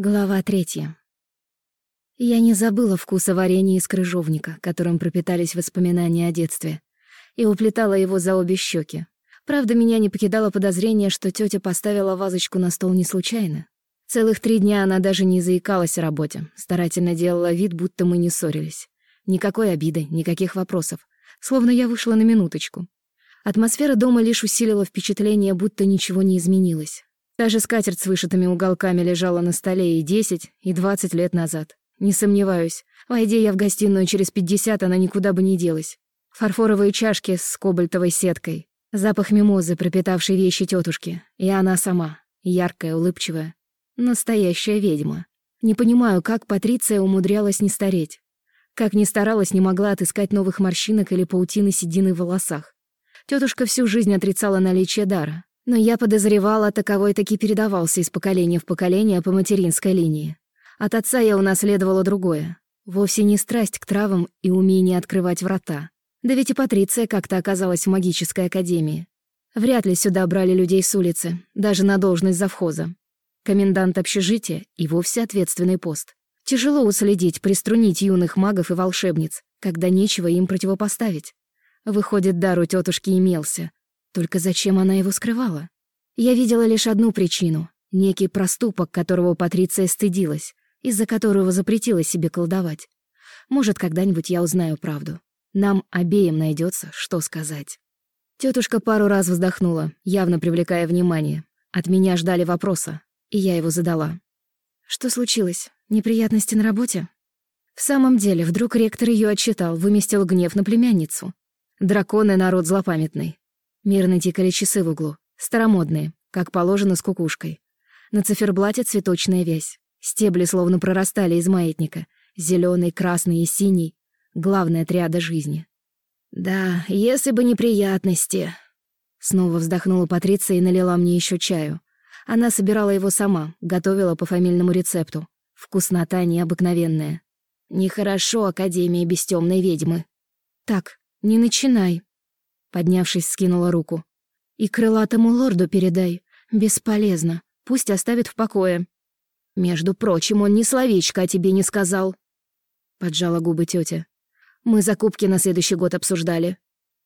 Глава третья. Я не забыла вкуса варенья из крыжовника, которым пропитались воспоминания о детстве, и уплетала его за обе щеки. Правда, меня не покидало подозрение, что тетя поставила вазочку на стол не случайно. Целых три дня она даже не заикалась о работе, старательно делала вид, будто мы не ссорились. Никакой обиды, никаких вопросов. Словно я вышла на минуточку. Атмосфера дома лишь усилила впечатление, будто ничего не изменилось. Даже скатерть с вышитыми уголками лежала на столе и 10, и 20 лет назад. Не сомневаюсь, войди я в гостиную через 50, она никуда бы не делась. Фарфоровые чашки с кобальтовой сеткой, запах мимозы, пропитавшей вещи тетушки, и она сама, яркая, улыбчивая. Настоящая ведьма. Не понимаю, как Патриция умудрялась не стареть. Как ни старалась, не могла отыскать новых морщинок или паутины седины в волосах. Тетушка всю жизнь отрицала наличие дара, но я подозревала, таковой таки передавался из поколения в поколение по материнской линии. От отца я унаследовала другое. Вовсе не страсть к травам и умение открывать врата. Да ведь и Патриция как-то оказалась в магической академии. Вряд ли сюда брали людей с улицы, даже на должность завхоза. Комендант общежития и вовсе ответственный пост. Тяжело уследить, приструнить юных магов и волшебниц, когда нечего им противопоставить. Выходит, дар у тетушки имелся, только зачем она его скрывала? Я видела лишь одну причину — некий проступок, которого Патриция стыдилась, из-за которого запретила себе колдовать. Может, когда-нибудь я узнаю правду. Нам обеим найдется, что сказать. Тетушка пару раз вздохнула, явно привлекая внимание. От меня ждали вопроса, и я его задала. «Что случилось? Неприятности на работе?» В самом деле, вдруг ректор ее отчитал, выместил гнев на племянницу. Драконы — народ злопамятный. Мирно тикали часы в углу. Старомодные, как положено с кукушкой. На циферблате цветочная вязь. Стебли словно прорастали из маятника. зеленый, красный и синий. Главная триада жизни. «Да, если бы неприятности...» Снова вздохнула Патриция и налила мне еще чаю. Она собирала его сама, готовила по фамильному рецепту. Вкуснота необыкновенная. Нехорошо Академия без темной ведьмы. «Так, не начинай», Поднявшись, скинула руку. «И крылатому лорду передай. Бесполезно. Пусть оставит в покое». «Между прочим, он ни словечко о тебе не сказал», — поджала губы тетя. «Мы закупки на следующий год обсуждали».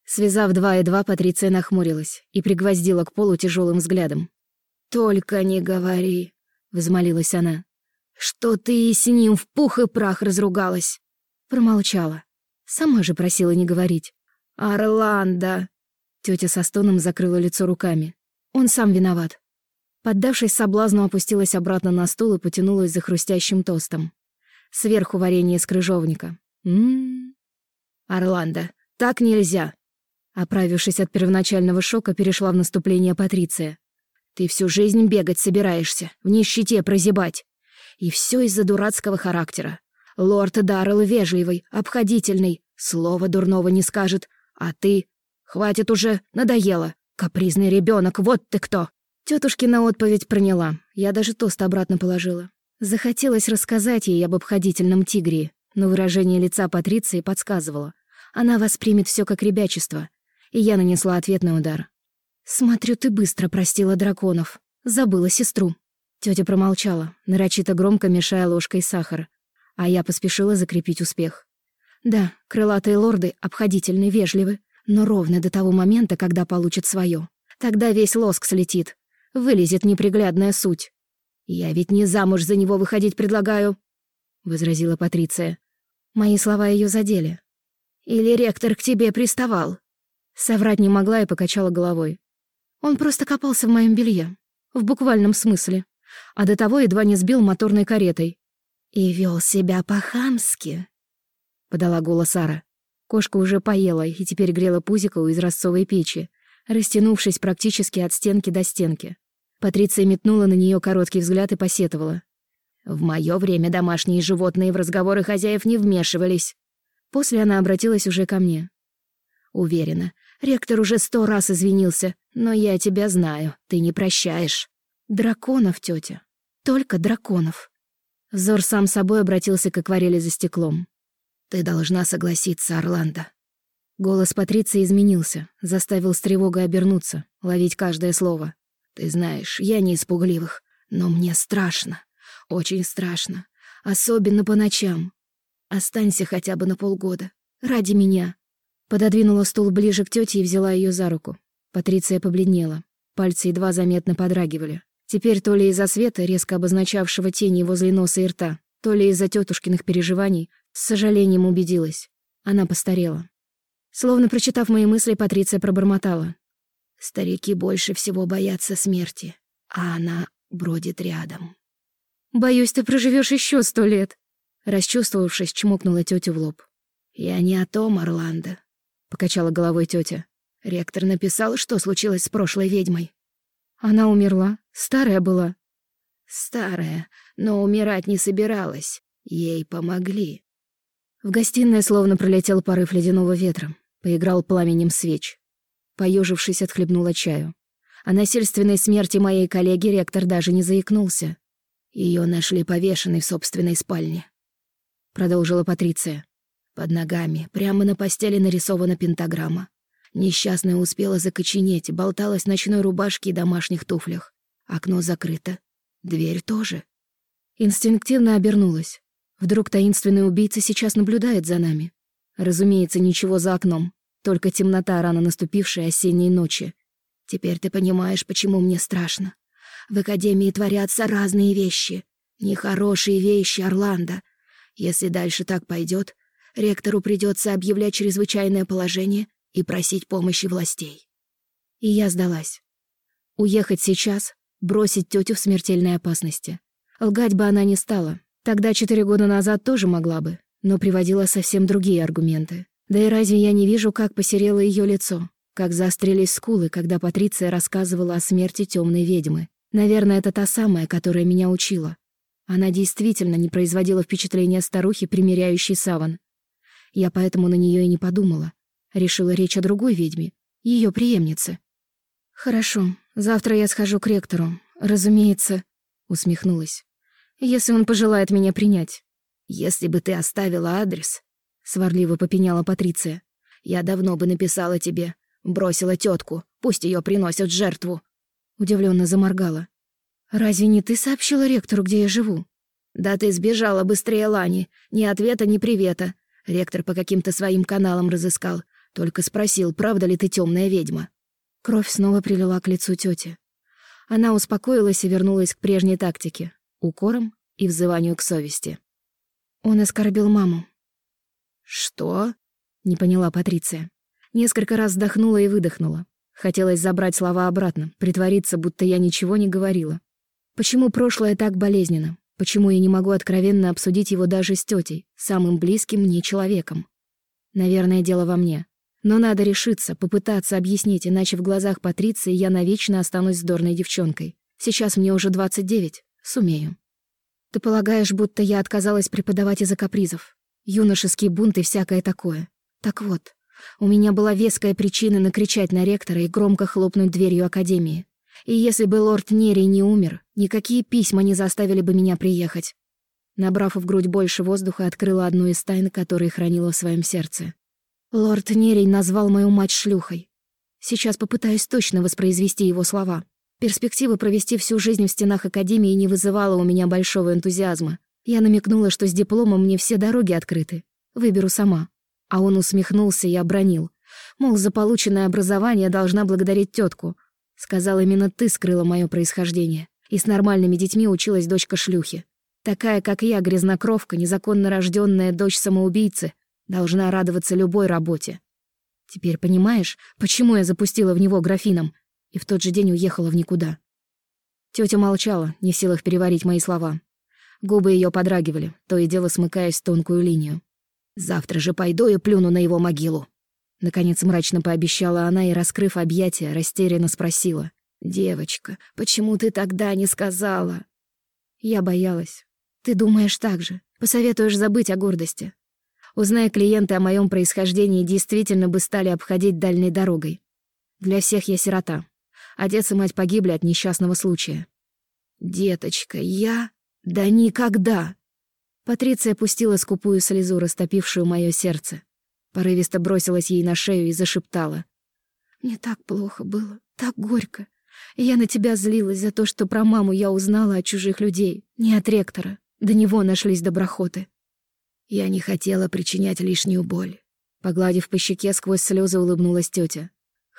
Связав два и два, Патриция нахмурилась и пригвоздила к полу тяжелым взглядом. «Только не говори», — взмолилась она, — «что ты и с ним в пух и прах разругалась». Промолчала. Сама же просила не говорить. «Орландо!» Тётя со стоном закрыла лицо руками. «Он сам виноват». Поддавшись соблазну, опустилась обратно на стул и потянулась за хрустящим тостом. Сверху варенье из крыжовника. «М-м-м». «Орландо, так нельзя!» Оправившись от первоначального шока, перешла в наступление Патриция. «Ты всю жизнь бегать собираешься, в нищете прозябать. И все из-за дурацкого характера. Лорд Даррелл вежливый, обходительный, слова дурного не скажет, а ты... Хватит уже, надоело. Капризный ребенок, вот ты кто!» Тётушкина отповедь проняла. Я даже тост обратно положила. Захотелось рассказать ей об обходительном тигре, но выражение лица Патриции подсказывало. Она воспримет все как ребячество. И я нанесла ответный удар. «Смотрю, ты быстро простила драконов. Забыла сестру». Тётя промолчала, нарочито громко мешая ложкой сахар. А я поспешила закрепить успех. Да, крылатые лорды обходительны, вежливы, но ровно до того момента, когда получат свое. Тогда весь лоск слетит, вылезет неприглядная суть. «Я ведь не замуж за него выходить предлагаю», — возразила Патриция. Мои слова ее задели. «Или ректор к тебе приставал?» Соврать не могла и покачала головой. Он просто копался в моем белье, в буквальном смысле, а до того едва не сбил моторной каретой. И вел себя по-хамски подала голос Сара. Кошка уже поела и теперь грела пузико у изразцовой печи, растянувшись практически от стенки до стенки. Патриция метнула на нее короткий взгляд и посетовала. «В мое время домашние животные в разговоры хозяев не вмешивались». После она обратилась уже ко мне. «Уверена, ректор уже сто раз извинился, но я тебя знаю, ты не прощаешь». «Драконов, тетя. Только драконов». Взор сам собой обратился к акварели за стеклом. «Ты должна согласиться, Орландо». Голос Патриции изменился, заставил с тревогой обернуться, ловить каждое слово. «Ты знаешь, я не испугливых, но мне страшно. Очень страшно. Особенно по ночам. Останься хотя бы на полгода. Ради меня. Пододвинула стул ближе к тете и взяла ее за руку. Патриция побледнела. Пальцы едва заметно подрагивали. Теперь то ли из-за света, резко обозначавшего тени возле носа и рта, то ли из-за тетушкиных переживаний, с сожалением убедилась. Она постарела. Словно прочитав мои мысли, Патриция пробормотала. «Старики больше всего боятся смерти, а она бродит рядом». «Боюсь, ты проживешь еще сто лет», — расчувствовавшись, чмокнула тетю в лоб. «Я не о том, Орландо», — покачала головой тетя. Ректор написал, что случилось с прошлой ведьмой. Она умерла, старая была. Старая, но умирать не собиралась. Ей помогли. В гостиной словно пролетел порыв ледяного ветра. Поиграл пламенем свеч. Поежившись, отхлебнула чаю. О насильственной смерти моей коллеги ректор даже не заикнулся. Ее нашли повешенной в собственной спальне. Продолжила Патриция. Под ногами, прямо на постели нарисована пентаграмма. Несчастная успела закоченеть, болталась в ночной рубашке и домашних туфлях. Окно закрыто. Дверь тоже. Инстинктивно обернулась. Вдруг таинственный убийца сейчас наблюдает за нами. Разумеется, ничего за окном. Только темнота рано наступившей осенней ночи. Теперь ты понимаешь, почему мне страшно. В Академии творятся разные вещи. Нехорошие вещи, Орландо. Если дальше так пойдет, ректору придется объявлять чрезвычайное положение и просить помощи властей. И я сдалась. Уехать сейчас, бросить тетю в смертельной опасности. Лгать бы она не стала. Тогда четыре года назад тоже могла бы, но приводила совсем другие аргументы. Да и разве я не вижу, как посерело ее лицо, как заострились скулы, когда Патриция рассказывала о смерти темной ведьмы. Наверное, это та самая, которая меня учила. Она действительно не производила впечатления старухи, примеряющей саван. Я поэтому на нее и не подумала. Решила речь о другой ведьме, ее преемнице. «Хорошо, завтра я схожу к ректору. Разумеется», — усмехнулась. «Если он пожелает меня принять». «Если бы ты оставила адрес», — сварливо попеняла Патриция, «я давно бы написала тебе. Бросила тетку, пусть ее приносят жертву». Удивленно заморгала. «Разве не ты сообщила ректору, где я живу?» «Да ты сбежала быстрее Лани. Ни ответа, ни привета. Ректор по каким-то своим каналам разыскал. Только спросил, правда ли ты темная ведьма. Кровь снова прилила к лицу тети. Она успокоилась и вернулась к прежней тактике — укором и взыванию к совести. Он оскорбил маму. «Что?» — не поняла Патриция. Несколько раз вздохнула и выдохнула. Хотелось забрать слова обратно, притвориться, будто я ничего не говорила. Почему прошлое так болезненно? Почему я не могу откровенно обсудить его даже с тетей, самым близким мне человеком? Наверное, дело во мне. Но надо решиться, попытаться объяснить, иначе в глазах Патриции я навечно останусь сдорной девчонкой. Сейчас мне уже 29. Сумею. Ты полагаешь, будто я отказалась преподавать из-за капризов? Юношеские бунты и всякое такое. Так вот, у меня была веская причина накричать на ректора и громко хлопнуть дверью Академии. И если бы лорд Нерий не умер, никакие письма не заставили бы меня приехать. Набрав в грудь больше воздуха, открыла одну из тайн, которые хранила в своем сердце. Лорд Нерей назвал мою мать шлюхой. Сейчас попытаюсь точно воспроизвести его слова. Перспектива провести всю жизнь в стенах Академии не вызывала у меня большого энтузиазма. Я намекнула, что с дипломом мне все дороги открыты. Выберу сама. А он усмехнулся и обронил. Мол, за полученное образование должна благодарить тетку. Сказал, именно ты скрыла мое происхождение. И с нормальными детьми училась дочка шлюхи. Такая, как я, грязнокровка, незаконно рожденная дочь самоубийцы, Должна радоваться любой работе. Теперь понимаешь, почему я запустила в него графином и в тот же день уехала в никуда? Тётя молчала, не в силах переварить мои слова. Губы её подрагивали, то и дело смыкаясь в тонкую линию. «Завтра же пойду и плюну на его могилу». Наконец мрачно пообещала она и, раскрыв объятия, растерянно спросила. «Девочка, почему ты тогда не сказала?» Я боялась. «Ты думаешь так же. Посоветуешь забыть о гордости. Узная клиенты о моем происхождении, действительно бы стали обходить дальней дорогой. Для всех я сирота. Отец и мать погибли от несчастного случая. «Деточка, я? Да никогда!» Патриция пустила скупую слезу, растопившую мое сердце. Порывисто бросилась ей на шею и зашептала. «Мне так плохо было, так горько. Я на тебя злилась за то, что про маму я узнала от чужих людей, не от ректора. До него нашлись доброхоты. Я не хотела причинять лишнюю боль. Погладив по щеке, сквозь слезы улыбнулась тетя.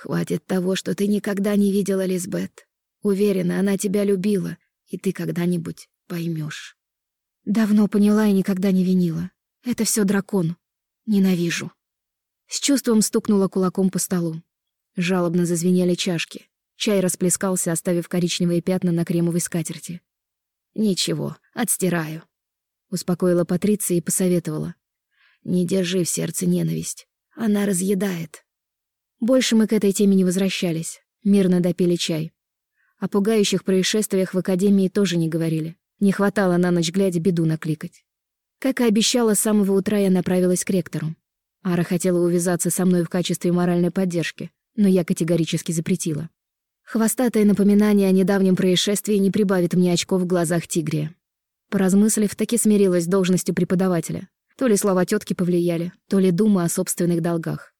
«Хватит того, что ты никогда не видела Лизбет. Уверена, она тебя любила, и ты когда-нибудь поймешь. Давно поняла и никогда не винила. Это все дракон. Ненавижу. С чувством стукнула кулаком по столу. Жалобно зазвенели чашки. Чай расплескался, оставив коричневые пятна на кремовой скатерти. «Ничего, отстираю», — успокоила Патриция и посоветовала. «Не держи в сердце ненависть. Она разъедает». Больше мы к этой теме не возвращались. Мирно допили чай. О пугающих происшествиях в академии тоже не говорили. Не хватало на ночь глядя беду накликать. Как и обещала, с самого утра я направилась к ректору. Ара хотела увязаться со мной в качестве моральной поддержки, но я категорически запретила. Хвостатое напоминание о недавнем происшествии не прибавит мне очков в глазах тигрия. Поразмыслив, таки смирилась с должностью преподавателя. То ли слова тетки повлияли, то ли дума о собственных долгах.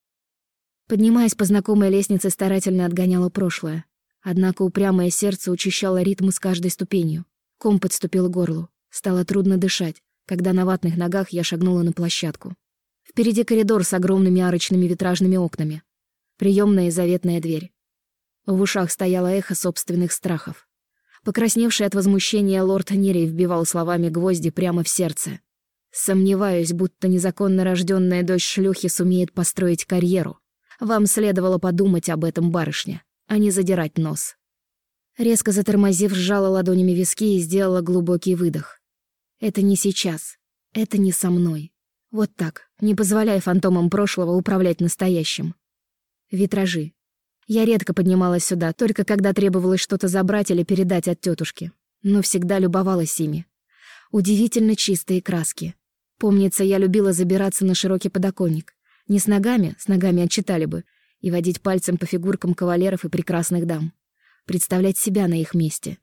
Поднимаясь по знакомой лестнице, старательно отгоняла прошлое. Однако упрямое сердце учащало ритм с каждой ступенью. Ком подступил к горлу. Стало трудно дышать, когда на ватных ногах я шагнула на площадку. Впереди коридор с огромными арочными витражными окнами. Приемная и заветная дверь. В ушах стояло эхо собственных страхов. Покрасневший от возмущения лорд Нерей вбивал словами гвозди прямо в сердце. Сомневаюсь, будто незаконно рожденная дочь шлюхи сумеет построить карьеру. Вам следовало подумать об этом, барышня, а не задирать нос. Резко затормозив, сжала ладонями виски и сделала глубокий выдох. Это не сейчас. Это не со мной. Вот так, не позволяя фантомам прошлого управлять настоящим. Витражи. Я редко поднималась сюда, только когда требовалось что-то забрать или передать от тетушки. Но всегда любовалась ими. Удивительно чистые краски. Помнится, я любила забираться на широкий подоконник. Не с ногами, с ногами отчитали бы, и водить пальцем по фигуркам кавалеров и прекрасных дам представлять себя на их месте.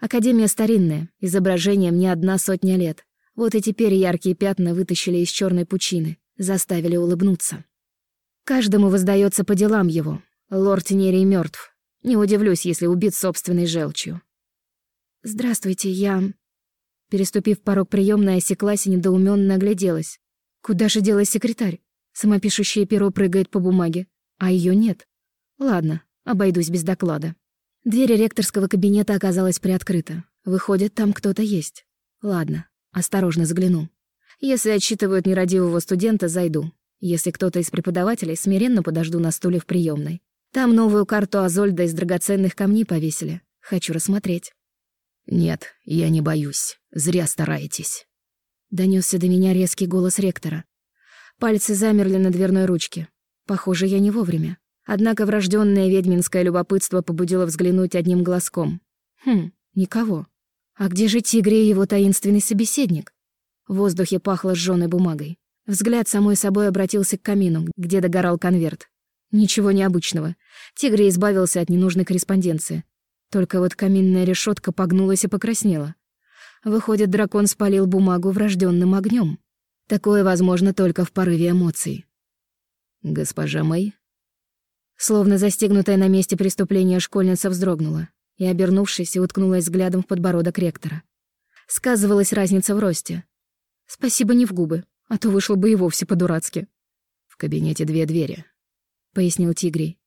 Академия старинная, изображением не одна сотня лет. Вот и теперь яркие пятна вытащили из черной пучины, заставили улыбнуться. Каждому воздается по делам его. Лорд Нерий мертв. Не удивлюсь, если убит собственной желчью. «Здравствуйте, я...» Переступив порог приемной, осеклась и недоуменно огляделась. Куда же делась секретарь? Самопишущее перо прыгает по бумаге, а ее нет. Ладно, обойдусь без доклада. Дверь ректорского кабинета оказалась приоткрыта. Выходит, там кто-то есть. Ладно, осторожно загляну. Если отчитывают нерадивого студента, зайду. Если кто-то из преподавателей, смиренно подожду на стуле в приемной. Там новую карту Азольда из драгоценных камней повесили. Хочу рассмотреть. «Нет, я не боюсь. Зря стараетесь». Донесся до меня резкий голос ректора. Пальцы замерли на дверной ручке. Похоже, я не вовремя. Однако врожденное ведьминское любопытство побудило взглянуть одним глазком. Хм, никого. А где же тигре и его таинственный собеседник? В воздухе пахло сжёной бумагой. Взгляд самой собой обратился к камину, где догорал конверт. Ничего необычного. Тигре избавился от ненужной корреспонденции. Только вот каминная решетка погнулась и покраснела. Выходит, дракон спалил бумагу врожденным огнем. Такое возможно только в порыве эмоций. «Госпожа Мэй?» Словно застегнутая на месте преступления школьница вздрогнула и, обернувшись, уткнулась взглядом в подбородок ректора. Сказывалась разница в росте. Спасибо не в губы, а то вышло бы и вовсе по-дурацки. «В кабинете две двери», — пояснил Тигрий.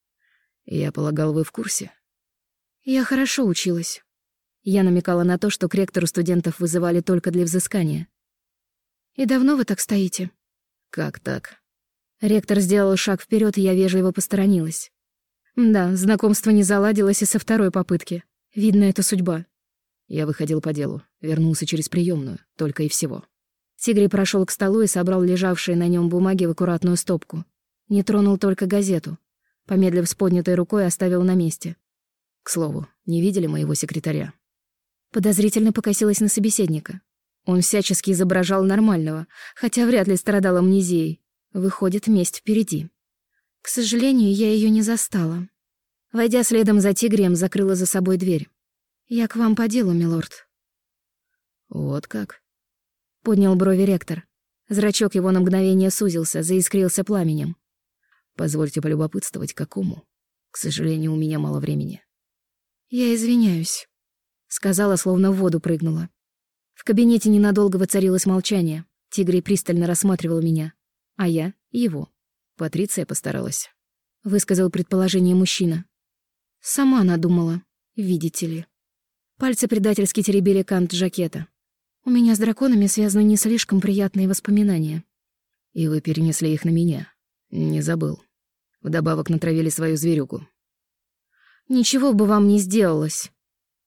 «Я полагал, вы в курсе?» «Я хорошо училась». Я намекала на то, что к ректору студентов вызывали только для взыскания. «И давно вы так стоите?» «Как так?» Ректор сделал шаг вперед, и я вежливо посторонилась. Да, знакомство не заладилось и со второй попытки. Видно, это судьба. Я выходил по делу, вернулся через приемную, только и всего. Тигрий прошел к столу и собрал лежавшие на нем бумаги в аккуратную стопку. Не тронул только газету. Помедлив с поднятой рукой, оставил на месте. К слову, не видели моего секретаря? Подозрительно покосилась на собеседника. Он всячески изображал нормального, хотя вряд ли страдал амнезией. Выходит, месть впереди. К сожалению, я ее не застала. Войдя следом за тигрем, закрыла за собой дверь. «Я к вам по делу, милорд». «Вот как?» — поднял брови ректор. Зрачок его на мгновение сузился, заискрился пламенем. «Позвольте полюбопытствовать, какому. К сожалению, у меня мало времени». «Я извиняюсь», — сказала, словно в воду прыгнула. В кабинете ненадолго воцарилось молчание. Тигрей пристально рассматривал меня, а я — его. Патриция постаралась. Высказал предположение мужчина. Сама надумала, видите ли. Пальцы предательски теребили кант жакета. У меня с драконами связаны не слишком приятные воспоминания. И вы перенесли их на меня. Не забыл. Вдобавок натравили свою зверюгу. Ничего бы вам не сделалось.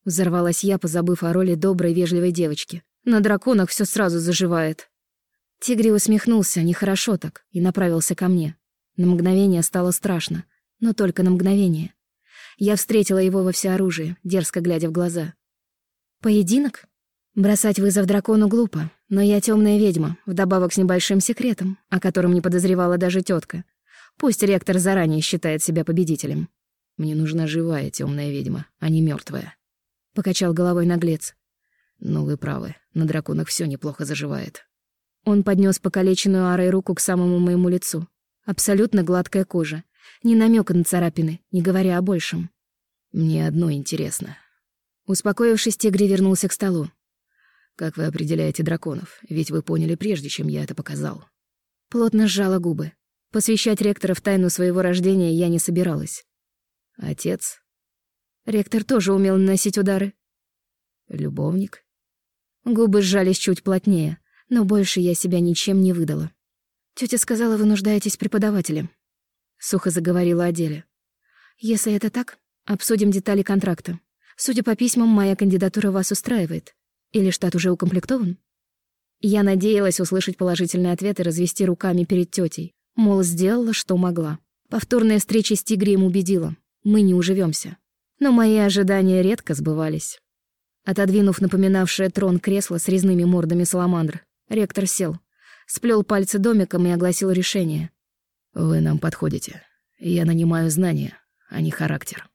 Взорвалась я, позабыв о роли доброй, вежливой девочки. На драконах все сразу заживает. Тигри усмехнулся, нехорошо так, и направился ко мне. На мгновение стало страшно, но только на мгновение. Я встретила его во всеоружии, дерзко глядя в глаза. «Поединок?» Бросать вызов дракону глупо, но я темная ведьма, вдобавок с небольшим секретом, о котором не подозревала даже тетка. Пусть ректор заранее считает себя победителем. Мне нужна живая темная ведьма, а не мертвая. Покачал головой наглец. Ну вы правы, на драконах все неплохо заживает. Он поднес покалеченную арой руку к самому моему лицу. Абсолютно гладкая кожа. Ни намека на царапины, не говоря о большем. Мне одно интересно. Успокоившись, Тигри вернулся к столу. Как вы определяете драконов? Ведь вы поняли прежде, чем я это показал. Плотно сжала губы. Посвящать ректора в тайну своего рождения я не собиралась. Отец? Ректор тоже умел наносить удары. Любовник? Губы сжались чуть плотнее, но больше я себя ничем не выдала. Тётя сказала, вы нуждаетесь преподавателем. Сухо заговорила о деле. Если это так, обсудим детали контракта. Судя по письмам, моя кандидатура вас устраивает. Или штат уже укомплектован? Я надеялась услышать положительный ответ и развести руками перед тетей. Мол, сделала, что могла. Повторная встреча с Тигрием убедила. Мы не уживемся. Но мои ожидания редко сбывались. Отодвинув напоминавшее трон кресло с резными мордами саламандр, ректор сел, сплел пальцы домиком и огласил решение. «Вы нам подходите. Я нанимаю знания, а не характер».